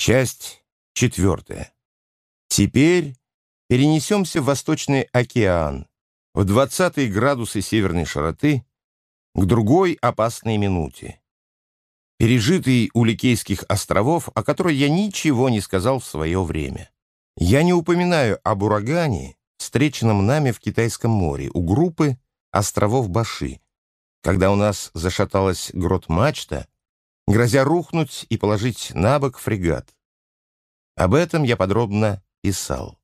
Часть четвертая. Теперь перенесемся в Восточный океан, в 20 градусы северной широты, к другой опасной минуте. Пережитый у Ликейских островов, о которой я ничего не сказал в свое время. Я не упоминаю об урагане, встреченном нами в Китайском море, у группы островов Баши, когда у нас зашаталась грот-мачта, грозя рухнуть и положить на бок фрегат. Об этом я подробно писал.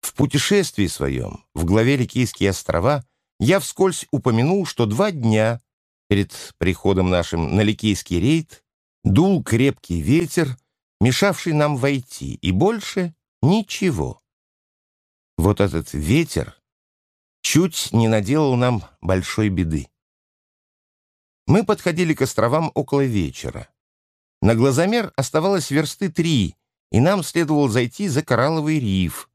В путешествии своем в главе Ликийские острова я вскользь упомянул, что два дня перед приходом нашим на Ликийский рейд дул крепкий ветер, мешавший нам войти, и больше ничего. Вот этот ветер чуть не наделал нам большой беды. Мы подходили к островам около вечера. На глазомер оставалось версты три, и нам следовало зайти за коралловый риф,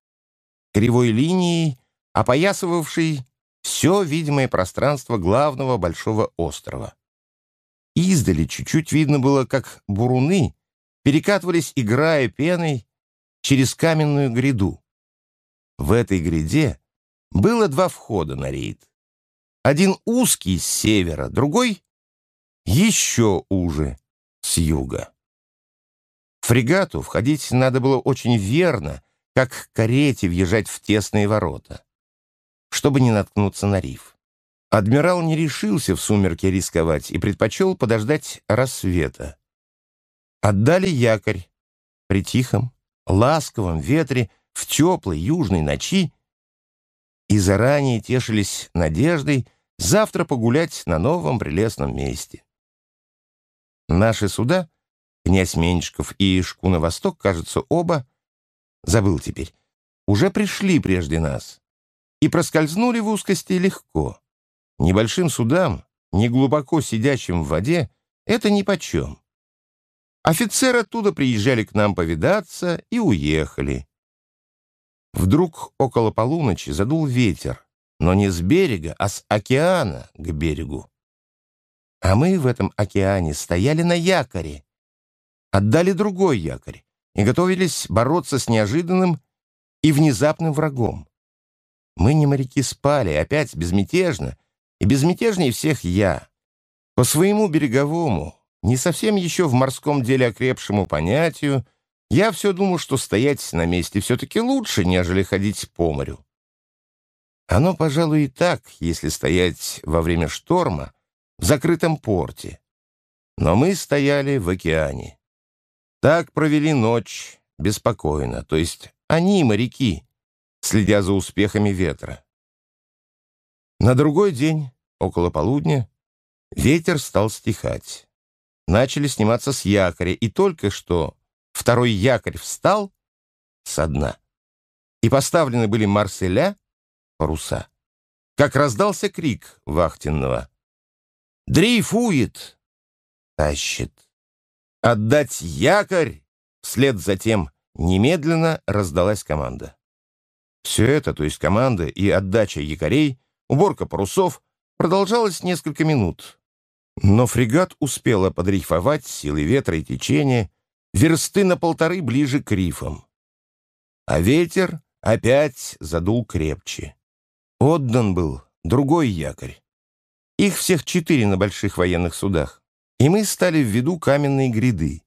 кривой линией, опоясывавший все видимое пространство главного большого острова. Издали чуть-чуть видно было, как буруны перекатывались, играя пеной, через каменную гряду. В этой гряде было два входа на рейд. Один узкий с севера, другой еще уже с юга. Фрегату входить надо было очень верно, как к карете въезжать в тесные ворота, чтобы не наткнуться на риф. Адмирал не решился в сумерки рисковать и предпочел подождать рассвета. Отдали якорь при тихом, ласковом ветре в теплой южной ночи и заранее тешились надеждой завтра погулять на новом прелестном месте. Наши суда, князь Меньшиков и шкуна «Восток», кажется, оба, забыл теперь, уже пришли прежде нас и проскользнули в узкости легко. Небольшим судам, не глубоко сидящим в воде, это нипочем. Офицеры оттуда приезжали к нам повидаться и уехали. Вдруг около полуночи задул ветер, но не с берега, а с океана к берегу. А мы в этом океане стояли на якоре, отдали другой якорь и готовились бороться с неожиданным и внезапным врагом. Мы не моряки спали, опять безмятежно, и безмятежнее всех я. По своему береговому, не совсем еще в морском деле окрепшему понятию, я все думал, что стоять на месте все-таки лучше, нежели ходить по морю. Оно, пожалуй, и так, если стоять во время шторма — в закрытом порте. Но мы стояли в океане. Так провели ночь беспокойно, то есть они, моряки, следя за успехами ветра. На другой день, около полудня, ветер стал стихать. Начали сниматься с якоря, и только что второй якорь встал со дна, и поставлены были марселя, паруса, как раздался крик вахтенного. Дрейфует. Тащит. Отдать якорь. Вслед за тем немедленно раздалась команда. Все это, то есть команда и отдача якорей, уборка парусов, продолжалось несколько минут. Но фрегат успела подрейфовать силой ветра и течения версты на полторы ближе к рифам. А ветер опять задул крепче. Отдан был другой якорь. Их всех четыре на больших военных судах. И мы стали в виду каменной гряды.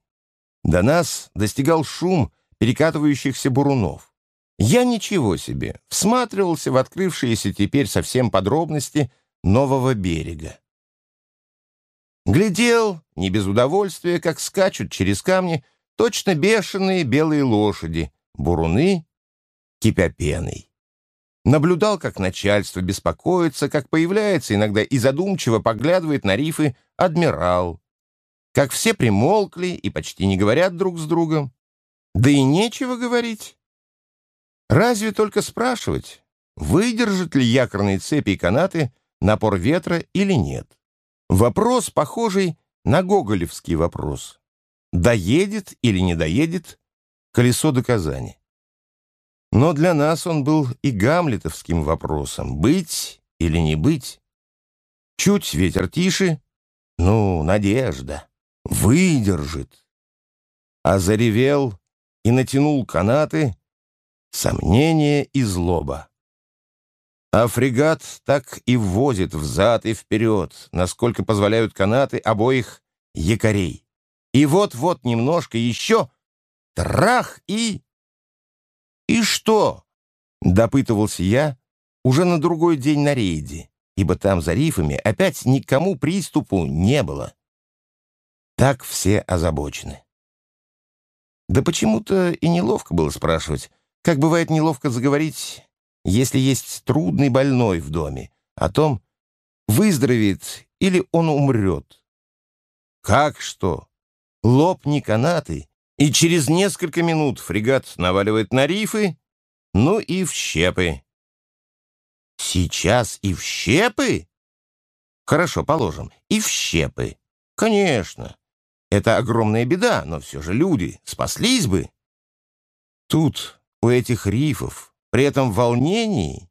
До нас достигал шум перекатывающихся бурунов. Я ничего себе, всматривался в открывшиеся теперь совсем подробности нового берега. Глядел, не без удовольствия, как скачут через камни точно бешеные белые лошади, буруны, кипя пеной. Наблюдал, как начальство беспокоится, как появляется иногда и задумчиво поглядывает на рифы адмирал. Как все примолкли и почти не говорят друг с другом. Да и нечего говорить. Разве только спрашивать, выдержат ли якорные цепи и канаты напор ветра или нет. Вопрос, похожий на гоголевский вопрос. Доедет или не доедет колесо доказаний. Но для нас он был и гамлетовским вопросом — быть или не быть. Чуть ветер тише, ну, надежда, выдержит. а заревел и натянул канаты, сомнение и злоба. А фрегат так и ввозит взад и вперед, насколько позволяют канаты обоих якорей. И вот-вот немножко еще трах и... «И что?» — допытывался я уже на другой день на рейде, ибо там за рифами опять никому приступу не было. Так все озабочены. Да почему-то и неловко было спрашивать, как бывает неловко заговорить, если есть трудный больной в доме, о том, выздоровеет или он умрет. Как что? Лопни канаты, и через несколько минут фрегат наваливает на рифы, ну и в щепы. Сейчас и в щепы? Хорошо, положим, и в щепы. Конечно. Это огромная беда, но все же люди спаслись бы. Тут, у этих рифов, при этом волнении,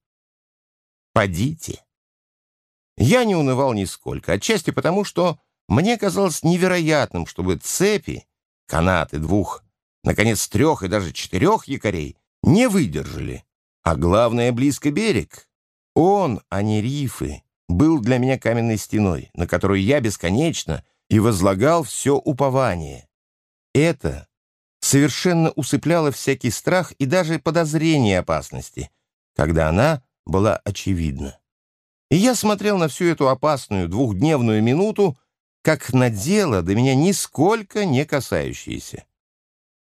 подите. Я не унывал нисколько, отчасти потому, что мне казалось невероятным, чтобы цепи, канаты двух, наконец трех и даже четырех якорей не выдержали. А главное, близко берег. Он, а не рифы, был для меня каменной стеной, на которую я бесконечно и возлагал все упование. Это совершенно усыпляло всякий страх и даже подозрение опасности, когда она была очевидна. И я смотрел на всю эту опасную двухдневную минуту, как на дело до меня нисколько не касающееся.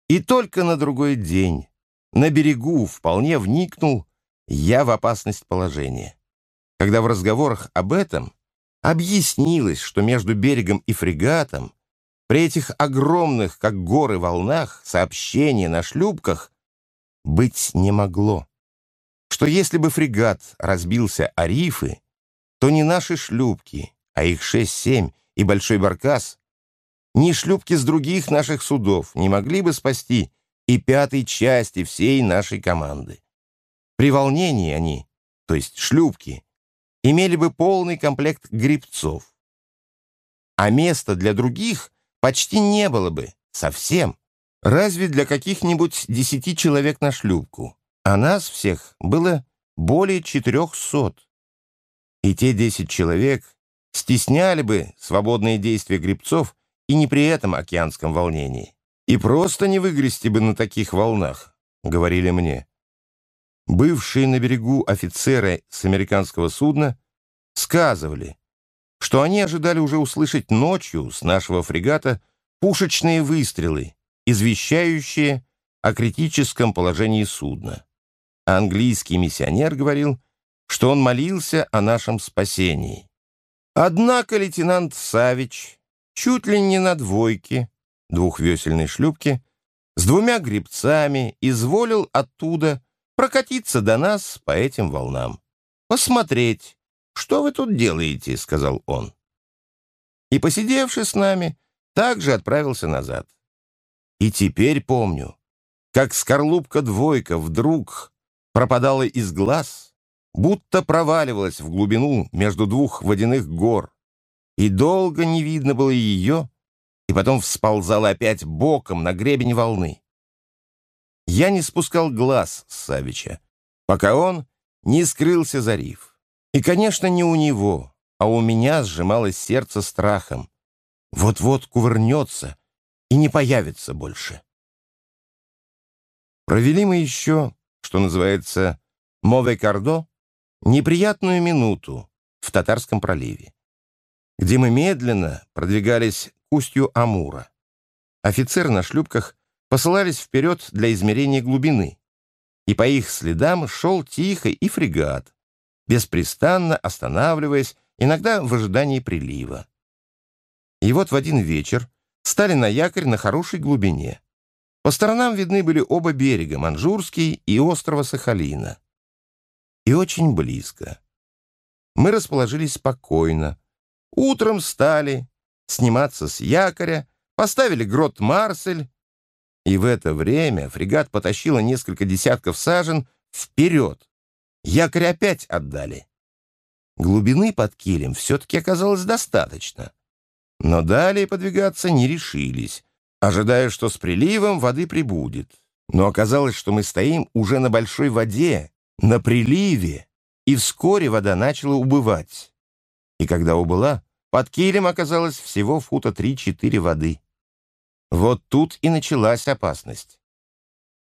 И только на другой день, на берегу, вполне вникнул я в опасность положения. Когда в разговорах об этом объяснилось, что между берегом и фрегатом при этих огромных, как горы, волнах сообщения на шлюпках быть не могло. Что если бы фрегат разбился о рифы, то не наши шлюпки, а их шесть-семь и большой баркас, ни шлюпки с других наших судов не могли бы спасти и пятой части всей нашей команды. При волнении они, то есть шлюпки, имели бы полный комплект грибцов. А места для других почти не было бы, совсем. Разве для каких-нибудь десяти человек на шлюпку. А нас всех было более четырехсот. И те десять человек стесняли бы свободные действия грибцов и не при этом океанском волнении. И просто не выгрести бы на таких волнах, говорили мне. Бывшие на берегу офицеры с американского судна сказывали, что они ожидали уже услышать ночью с нашего фрегата пушечные выстрелы, извещающие о критическом положении судна. А английский миссионер говорил, что он молился о нашем спасении. Однако лейтенант Савич чуть ли не на двойке двухвесельной шлюпки с двумя грибцами изволил оттуда прокатиться до нас по этим волнам. «Посмотреть, что вы тут делаете», — сказал он. И, посидевши с нами, также отправился назад. И теперь помню, как скорлупка-двойка вдруг пропадала из глаз, будто проваливалась в глубину между двух водяных гор, и долго не видно было ее, и потом всползала опять боком на гребень волны. Я не спускал глаз с Савича, пока он не скрылся за риф. И, конечно, не у него, а у меня сжималось сердце страхом. Вот-вот кувырнется и не появится больше. Провели мы еще, что называется, Мове-Кардо, неприятную минуту в Татарском проливе, где мы медленно продвигались к устью Амура. Офицеры на шлюпках посылались вперед для измерения глубины, и по их следам шел тихо и фрегат, беспрестанно останавливаясь, иногда в ожидании прилива. И вот в один вечер стали на якорь на хорошей глубине. По сторонам видны были оба берега, Манжурский и острова Сахалина. И очень близко. Мы расположились спокойно. Утром стали сниматься с якоря, поставили грот Марсель, и в это время фрегат потащила несколько десятков сажен вперед. Якорь опять отдали. Глубины под килем все-таки оказалось достаточно. Но далее подвигаться не решились, ожидая, что с приливом воды прибудет. Но оказалось, что мы стоим уже на большой воде, на приливе, и вскоре вода начала убывать. И когда убыла, под килем оказалось всего фута 3-4 воды. Вот тут и началась опасность.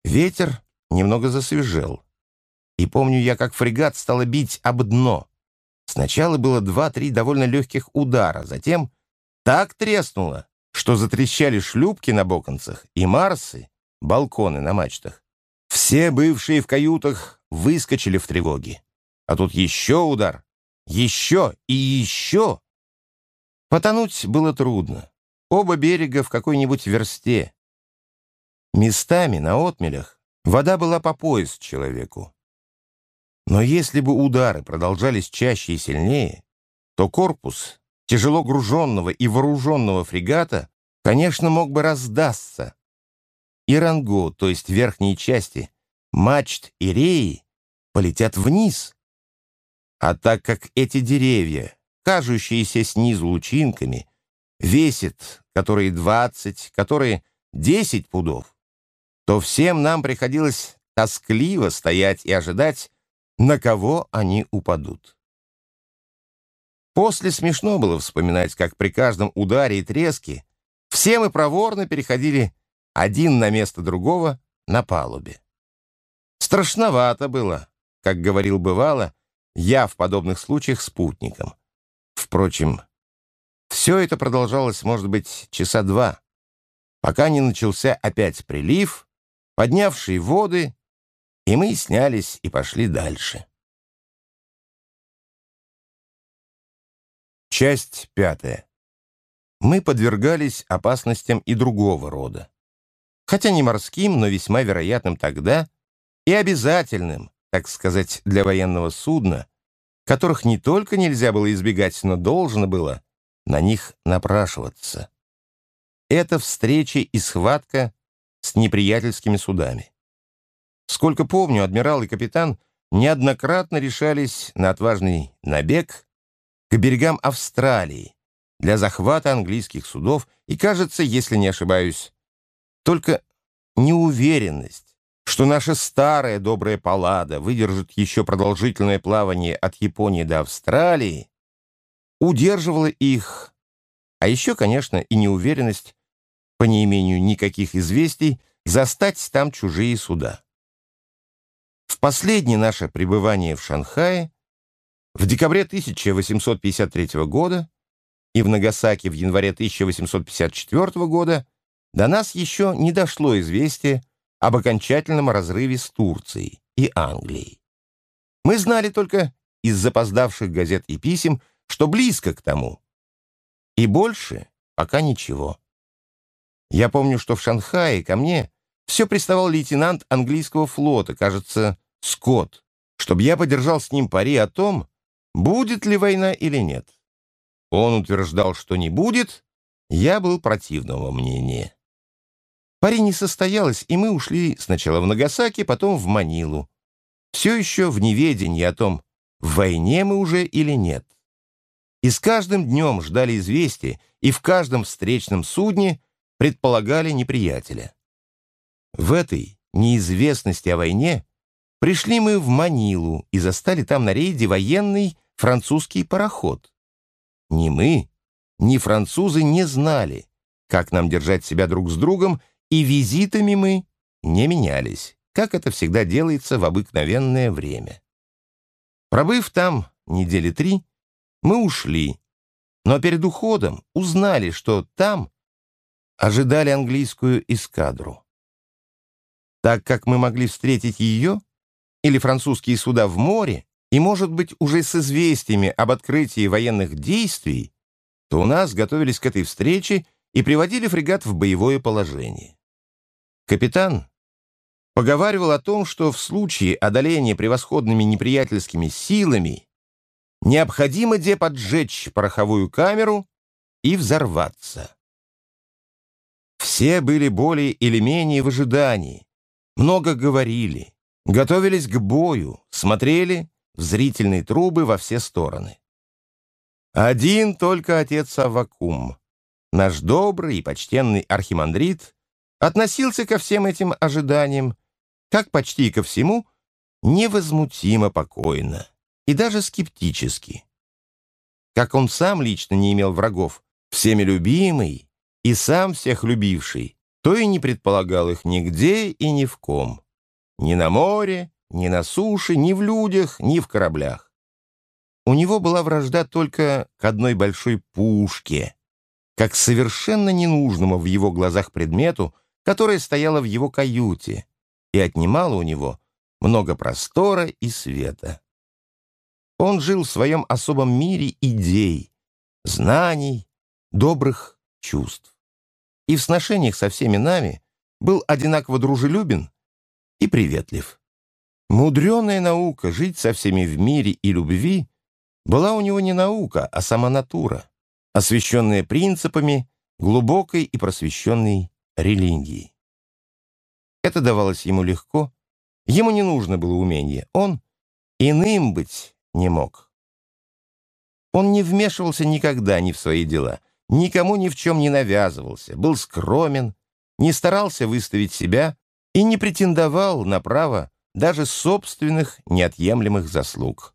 Ветер немного засвежел. И помню я, как фрегат стала бить об дно. Сначала было два-три довольно легких удара, затем так треснуло, что затрещали шлюпки на боконцах и марсы, балконы на мачтах. Все бывшие в каютах выскочили в тревоге. А тут еще удар, еще и еще. Потонуть было трудно. Оба берега в какой-нибудь версте. Местами на отмелях вода была по пояс человеку. Но если бы удары продолжались чаще и сильнее, то корпус тяжело груженного и вооруженного фрегата, конечно, мог бы раздастся. И ранго, то есть верхние части, мачт и реи, полетят вниз. А так как эти деревья, кажущиеся снизу лучинками, весят, которые двадцать, которые десять пудов, то всем нам приходилось тоскливо стоять и ожидать, на кого они упадут. После смешно было вспоминать, как при каждом ударе и треске все мы проворно переходили один на место другого на палубе. Страшновато было, как говорил бывало, я в подобных случаях спутником. Впрочем, все это продолжалось, может быть, часа два, пока не начался опять прилив, поднявший воды и мы снялись и пошли дальше. Часть пятая. Мы подвергались опасностям и другого рода. Хотя не морским, но весьма вероятным тогда и обязательным, так сказать, для военного судна, которых не только нельзя было избегать, но должно было на них напрашиваться. Это встреча и схватка с неприятельскими судами. Сколько помню, адмирал и капитан неоднократно решались на отважный набег к берегам Австралии для захвата английских судов, и, кажется, если не ошибаюсь, только неуверенность, что наша старая добрая паллада выдержит еще продолжительное плавание от Японии до Австралии, удерживала их, а еще, конечно, и неуверенность, по неимению никаких известий, застать там чужие суда. В последнее наше пребывание в Шанхае в декабре 1853 года и в Нагасаки в январе 1854 года до нас еще не дошло известие об окончательном разрыве с Турцией и Англией. Мы знали только из запоздавших газет и писем, что близко к тому. И больше пока ничего. Я помню, что в Шанхае ко мне все приставал лейтенант английского флота, кажется, Скотт, чтобы я подержал с ним пари о том, будет ли война или нет. Он утверждал, что не будет, я был противного мнения. Пари не состоялось, и мы ушли сначала в Нагасаки, потом в Манилу. Все еще в неведении о том, в войне мы уже или нет. И с каждым днем ждали известия, и в каждом встречном судне предполагали неприятеля. В этой неизвестности о войне Пришли мы в Манилу и застали там на рейде военный французский пароход. Ни мы, ни французы не знали, как нам держать себя друг с другом, и визитами мы не менялись, как это всегда делается в обыкновенное время. Пробыв там недели три, мы ушли, но перед уходом узнали, что там ожидали английскую эскадру. Так как мы могли встретить ее, или французские суда в море, и, может быть, уже с известиями об открытии военных действий, то у нас готовились к этой встрече и приводили фрегат в боевое положение. Капитан поговаривал о том, что в случае одоления превосходными неприятельскими силами необходимо где поджечь пороховую камеру и взорваться. Все были более или менее в ожидании, много говорили, Готовились к бою, смотрели в зрительные трубы во все стороны. Один только отец Аввакум наш добрый и почтенный архимандрит относился ко всем этим ожиданиям, как почти ко всему, невозмутимо покойно и даже скептически. Как он сам лично не имел врагов, всеми любимый и сам всех любивший, то и не предполагал их нигде и ни в ком. Ни на море, ни на суше, ни в людях, ни в кораблях. У него была вражда только к одной большой пушке, как совершенно ненужному в его глазах предмету, которая стояла в его каюте и отнимала у него много простора и света. Он жил в своем особом мире идей, знаний, добрых чувств. И в сношениях со всеми нами был одинаково дружелюбен и приветлив. Мудреная наука жить со всеми в мире и любви была у него не наука, а сама натура, освященная принципами глубокой и просвещенной религии. Это давалось ему легко, ему не нужно было умения, он иным быть не мог. Он не вмешивался никогда ни в свои дела, никому ни в чем не навязывался, был скромен, не старался выставить себя и не претендовал на право даже собственных неотъемлемых заслуг,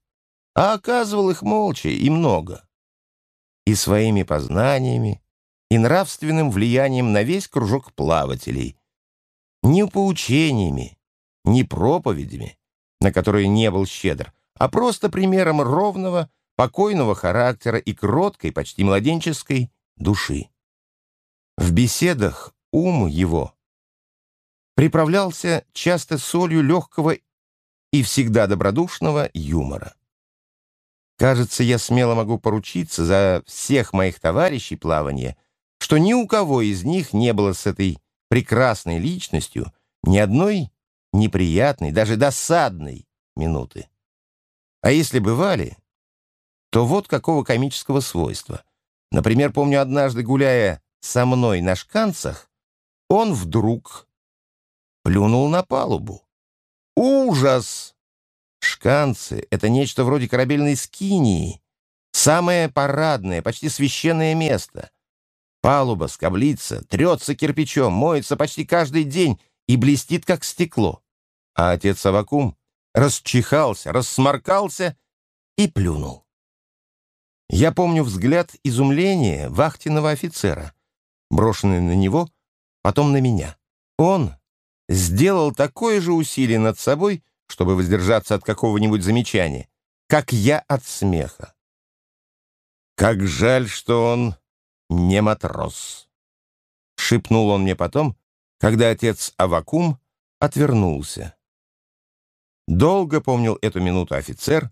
а оказывал их молча и много. И своими познаниями, и нравственным влиянием на весь кружок плавателей, не поучениями, не проповедями, на которые не был щедр, а просто примером ровного, покойного характера и кроткой, почти младенческой души. В беседах ум его приправлялся часто солью легкого и всегда добродушного юмора. Кажется, я смело могу поручиться за всех моих товарищей плавания, что ни у кого из них не было с этой прекрасной личностью ни одной неприятной, даже досадной минуты. А если бывали, то вот какого комического свойства. Например, помню однажды, гуляя со мной на шканцах, он вдруг плюнул на палубу. Ужас! Шканцы — это нечто вроде корабельной скинии, самое парадное, почти священное место. Палуба скоблится, трется кирпичом, моется почти каждый день и блестит, как стекло. А отец Авакум расчихался, рассморкался и плюнул. Я помню взгляд изумления вахтенного офицера, брошенный на него, потом на меня. Он сделал такое же усилие над собой, чтобы воздержаться от какого-нибудь замечания, как я от смеха. «Как жаль, что он не матрос!» — шепнул он мне потом, когда отец Авакум отвернулся. Долго помнил эту минуту офицер,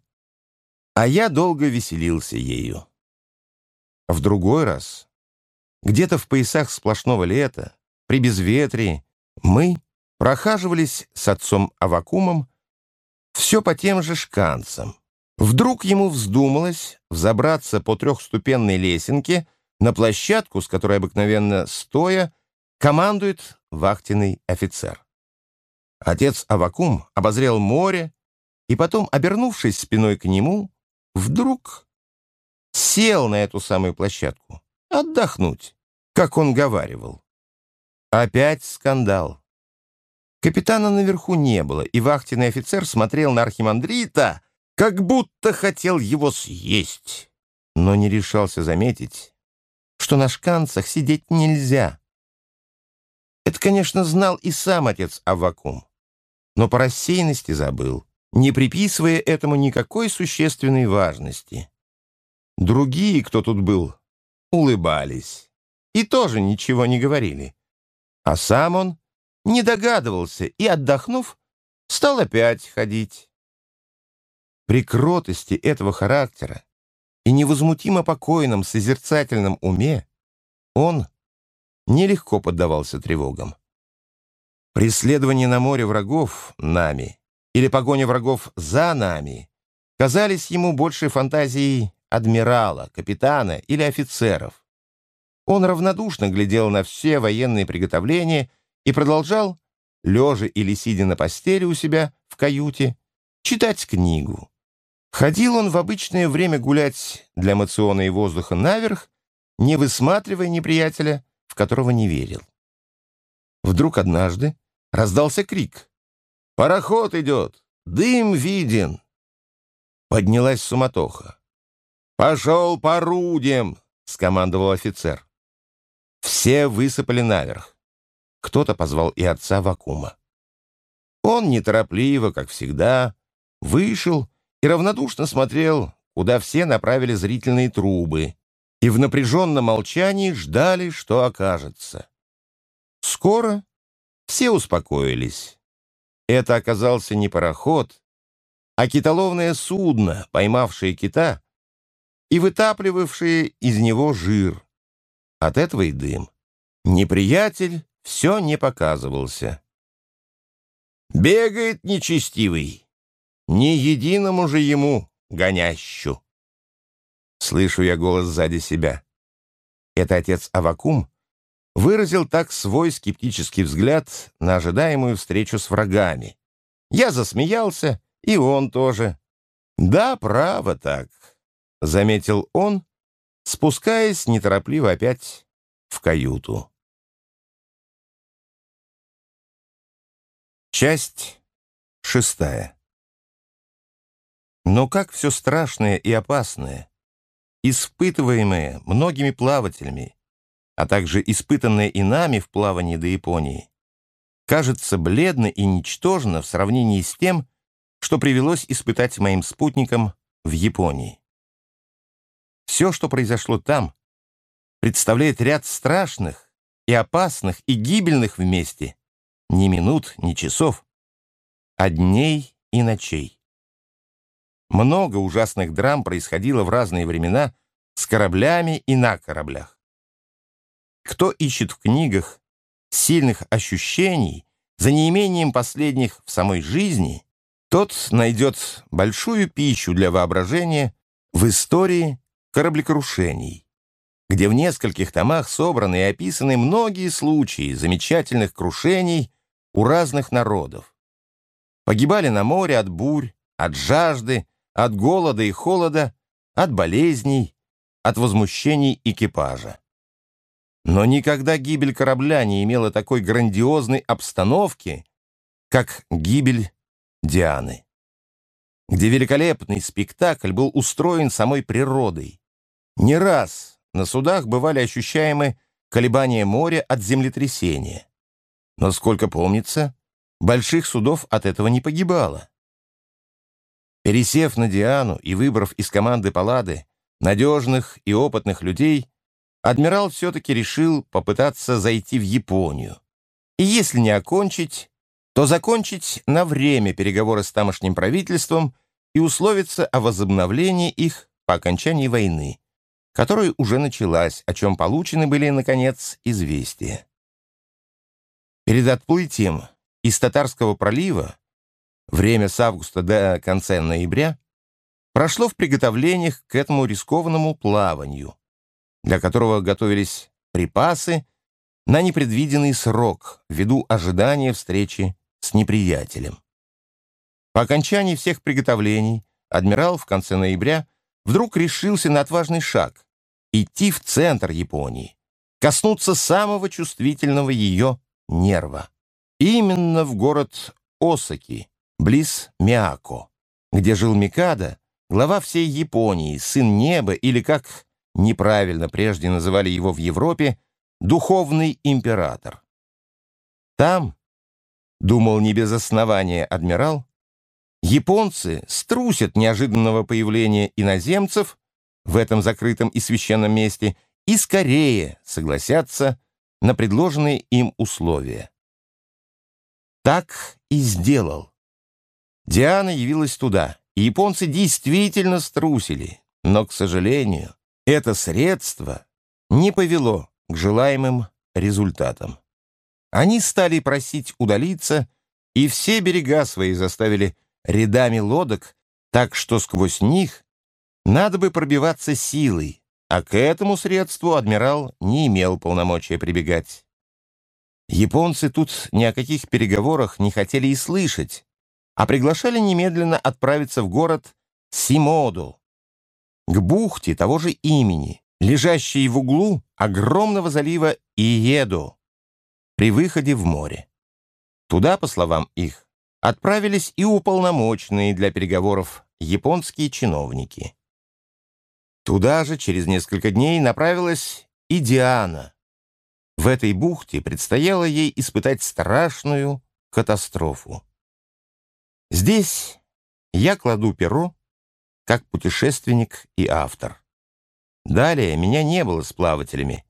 а я долго веселился ею. В другой раз, где-то в поясах сплошного лета, при безветрии, мы прохаживались с отцом Авакумом все по тем же шканцам. Вдруг ему вздумалось взобраться по трехступенной лесенке на площадку, с которой обыкновенно стоя командует вахтенный офицер. Отец Авакум обозрел море и потом, обернувшись спиной к нему, вдруг сел на эту самую площадку отдохнуть, как он говаривал. Опять скандал. Капитана наверху не было, и вахтенный офицер смотрел на архимандрита, как будто хотел его съесть, но не решался заметить, что на шканцах сидеть нельзя. Это, конечно, знал и сам отец Аввакум, но по рассеянности забыл, не приписывая этому никакой существенной важности. Другие, кто тут был, улыбались и тоже ничего не говорили. А сам он не догадывался и, отдохнув, стал опять ходить. При кротости этого характера и невозмутимо покойном созерцательном уме он нелегко поддавался тревогам. Преследование на море врагов нами или погоня врагов за нами казались ему большей фантазией адмирала, капитана или офицеров. Он равнодушно глядел на все военные приготовления и продолжал, лежа или сидя на постели у себя в каюте, читать книгу. Ходил он в обычное время гулять для эмоциона и воздуха наверх не высматривая неприятеля, в которого не верил. Вдруг однажды раздался крик. «Пароход идет! Дым виден!» Поднялась суматоха. «Пошел по орудиям!» — скомандовал офицер. Все высыпали наверх. Кто-то позвал и отца Вакума. Он неторопливо, как всегда, вышел и равнодушно смотрел, куда все направили зрительные трубы, и в напряженном молчании ждали, что окажется. Скоро все успокоились. Это оказался не пароход, а китоловное судно, поймавшее кита и вытапливавшее из него жир. От этого и дым. Неприятель все не показывался. Бегает нечестивый, не единому же ему гонящу. Слышу я голос сзади себя. Это отец Авакум выразил так свой скептический взгляд на ожидаемую встречу с врагами. Я засмеялся и он тоже. «Да, право так», — заметил он, спускаясь неторопливо опять в каюту. Часть шестая. Но как все страшное и опасное, испытываемое многими плавателями, а также испытанное и нами в плавании до Японии, кажется бледно и ничтожно в сравнении с тем, что привелось испытать моим спутникам в Японии. Все, что произошло там, представляет ряд страшных и опасных и гибельных вместе, ни минут, ни часов, а дней и ночей. Много ужасных драм происходило в разные времена с кораблями и на кораблях. Кто ищет в книгах сильных ощущений за неимением последних в самой жизни – тот найдет большую пищу для воображения в истории кораблекрушений, где в нескольких томах собраны и описаны многие случаи замечательных крушений у разных народов. Погибали на море от бурь, от жажды, от голода и холода, от болезней, от возмущений экипажа. Но никогда гибель корабля не имела такой грандиозной обстановки, как гибель Дианы, где великолепный спектакль был устроен самой природой. Не раз на судах бывали ощущаемы колебания моря от землетрясения. Но, сколько помнится, больших судов от этого не погибало. Пересев на Диану и выбрав из команды Паллады надежных и опытных людей, адмирал все-таки решил попытаться зайти в Японию. И если не окончить, то закончить на время переговоры с тамошним правительством и условиться о возобновлении их по окончании войны, которая уже началась, о чем получены были, наконец, известия. Перед отплытием из Татарского пролива время с августа до конца ноября прошло в приготовлениях к этому рискованному плаванию, для которого готовились припасы на непредвиденный срок ввиду ожидания встречи с неприятелем. По окончании всех приготовлений адмирал в конце ноября вдруг решился на отважный шаг — идти в центр Японии, коснуться самого чувствительного ее нерва. Именно в город Осаки, близ Миако, где жил Микада, глава всей Японии, сын неба или, как неправильно прежде называли его в Европе, духовный император. Там, думал не без основания адмирал, японцы струсят неожиданного появления иноземцев в этом закрытом и священном месте и скорее согласятся на предложенные им условия. Так и сделал. Диана явилась туда, и японцы действительно струсили, но, к сожалению, это средство не повело к желаемым результатам. Они стали просить удалиться, и все берега свои заставили рядами лодок, так что сквозь них надо бы пробиваться силой, а к этому средству адмирал не имел полномочия прибегать. Японцы тут ни о каких переговорах не хотели и слышать, а приглашали немедленно отправиться в город Симоду, к бухте того же имени, лежащей в углу огромного залива Иеду при выходе в море. Туда, по словам их, отправились и уполномоченные для переговоров японские чиновники. Туда же через несколько дней направилась и Диана. В этой бухте предстояло ей испытать страшную катастрофу. Здесь я кладу перо как путешественник и автор. Далее меня не было с плавателями,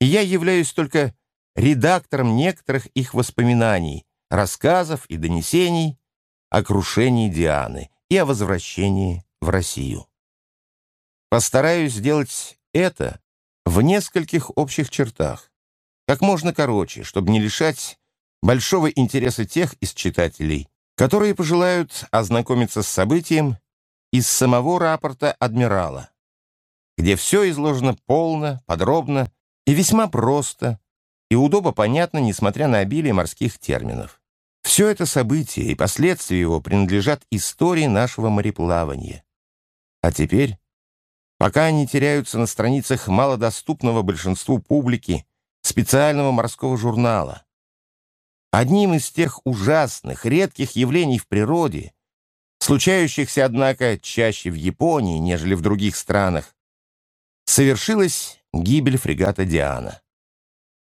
и я являюсь только редактором некоторых их воспоминаний, рассказов и донесений о крушении Дианы и о возвращении в Россию. Постараюсь сделать это в нескольких общих чертах, как можно короче, чтобы не лишать большого интереса тех из читателей, которые пожелают ознакомиться с событием из самого рапорта адмирала, где все изложено полно, подробно и весьма просто, и удобно понятно, несмотря на обилие морских терминов. Все это событие и последствия его принадлежат истории нашего мореплавания. А теперь, пока они теряются на страницах малодоступного большинству публики специального морского журнала, одним из тех ужасных, редких явлений в природе, случающихся, однако, чаще в Японии, нежели в других странах, совершилась гибель фрегата «Диана».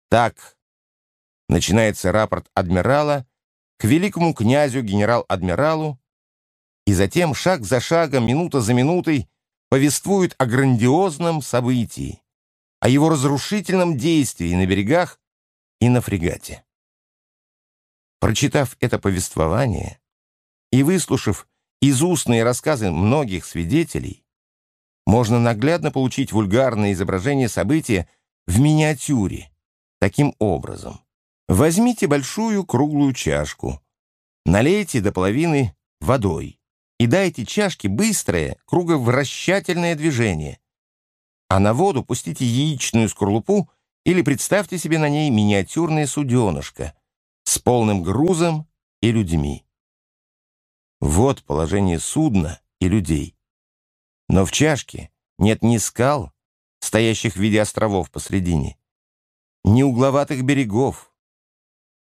Так начинается рапорт адмирала к великому князю генерал-адмиралу, и затем шаг за шагом, минута за минутой повествует о грандиозном событии, о его разрушительном действии на берегах и на фрегате. Прочитав это повествование и выслушав изустные рассказы многих свидетелей, можно наглядно получить вульгарное изображение события в миниатюре, таким образом. Возьмите большую круглую чашку, налейте до половины водой и дайте чашке быстрое круговращательное движение, а на воду пустите яичную скорлупу или представьте себе на ней миниатюрное суденышко с полным грузом и людьми. Вот положение судна и людей. Но в чашке нет ни скал, стоящих в виде островов посредине, ни угловатых берегов.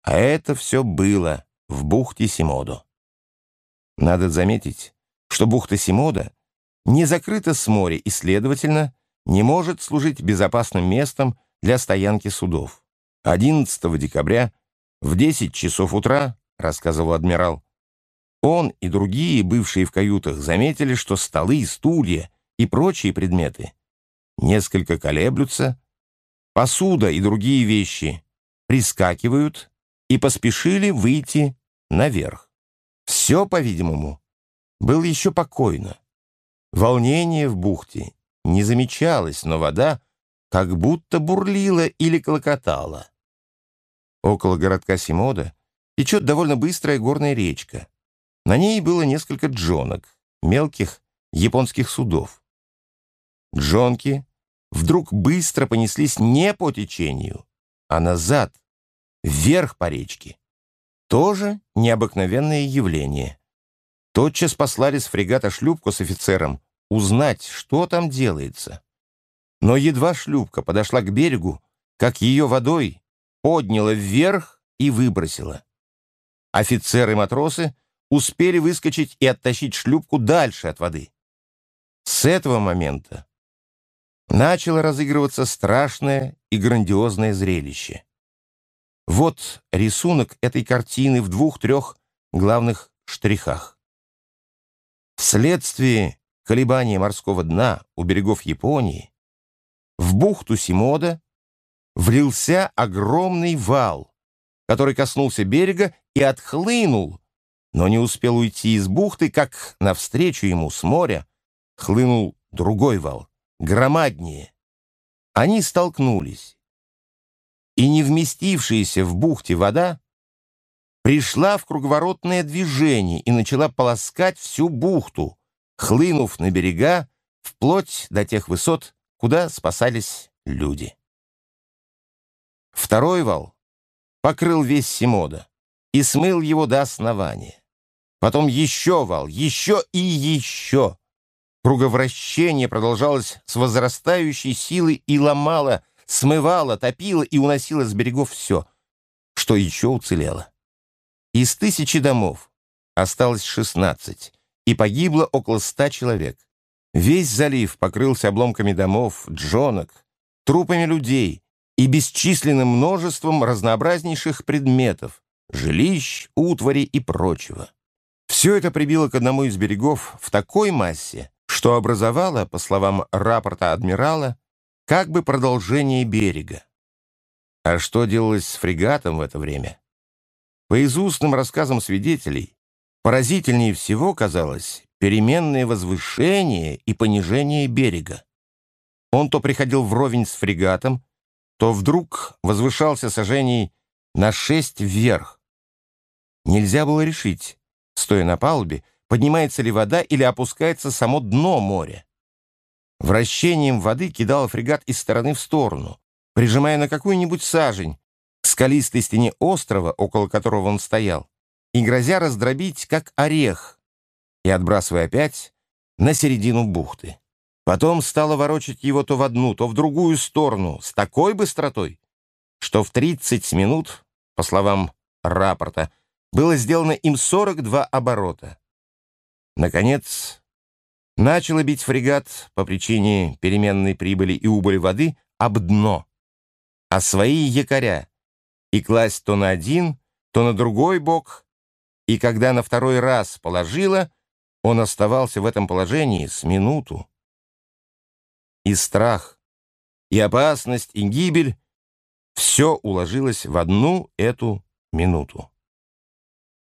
А это все было в бухте Симодо. Надо заметить, что бухта Симода не закрыта с моря и, следовательно, не может служить безопасным местом для стоянки судов. 11 декабря в 10 часов утра, рассказывал адмирал, он и другие, бывшие в каютах, заметили, что столы, стулья и прочие предметы несколько колеблются посуда и другие вещи прискакивают и поспешили выйти наверх. Все, по-видимому, было еще покойно. Волнение в бухте не замечалось, но вода как будто бурлила или клокотала. Около городка Симода течет довольно быстрая горная речка. На ней было несколько джонок, мелких японских судов. Джонки вдруг быстро понеслись не по течению, а назад, вверх по речке. Тоже необыкновенное явление. Тотчас послали с фрегата шлюпку с офицером узнать, что там делается. Но едва шлюпка подошла к берегу, как ее водой подняла вверх и выбросила. Офицеры и матросы успели выскочить и оттащить шлюпку дальше от воды. С этого момента начало разыгрываться страшное и грандиозное зрелище. Вот рисунок этой картины в двух-трех главных штрихах. Вследствие колебания морского дна у берегов Японии в бухту Симода влился огромный вал, который коснулся берега и отхлынул, но не успел уйти из бухты, как навстречу ему с моря хлынул другой вал громаднее. Они столкнулись, и не вместившаяся в бухте вода пришла в круговоротное движение и начала полоскать всю бухту, хлынув на берега вплоть до тех высот, куда спасались люди. Второй вал покрыл весь Симода и смыл его до основания. Потом еще вал, еще и еще. Круговращение продолжалось с возрастающей силой и ломало, смывало, топило и уносило с берегов все, что еще уцелело. Из тысячи домов осталось шестнадцать, и погибло около ста человек. Весь залив покрылся обломками домов, джонок, трупами людей и бесчисленным множеством разнообразнейших предметов, жилищ, утвари и прочего. Все это прибило к одному из берегов в такой массе, что образовало, по словам рапорта адмирала, как бы продолжение берега. А что делалось с фрегатом в это время? По изустным рассказам свидетелей, поразительнее всего казалось переменное возвышение и понижение берега. Он то приходил вровень с фрегатом, то вдруг возвышался сожжений на шесть вверх. Нельзя было решить, стоя на палубе, поднимается ли вода или опускается само дно моря. Вращением воды кидал фрегат из стороны в сторону, прижимая на какую-нибудь сажень к скалистой стене острова, около которого он стоял, и грозя раздробить, как орех, и отбрасывая опять на середину бухты. Потом стало ворочать его то в одну, то в другую сторону с такой быстротой, что в 30 минут, по словам рапорта, было сделано им 42 оборота. Наконец, начало бить фрегат по причине переменной прибыли и убыли воды об дно, а свои якоря и класть то на один, то на другой бок, и когда на второй раз положила, он оставался в этом положении с минуту. И страх, и опасность, и гибель — все уложилось в одну эту минуту.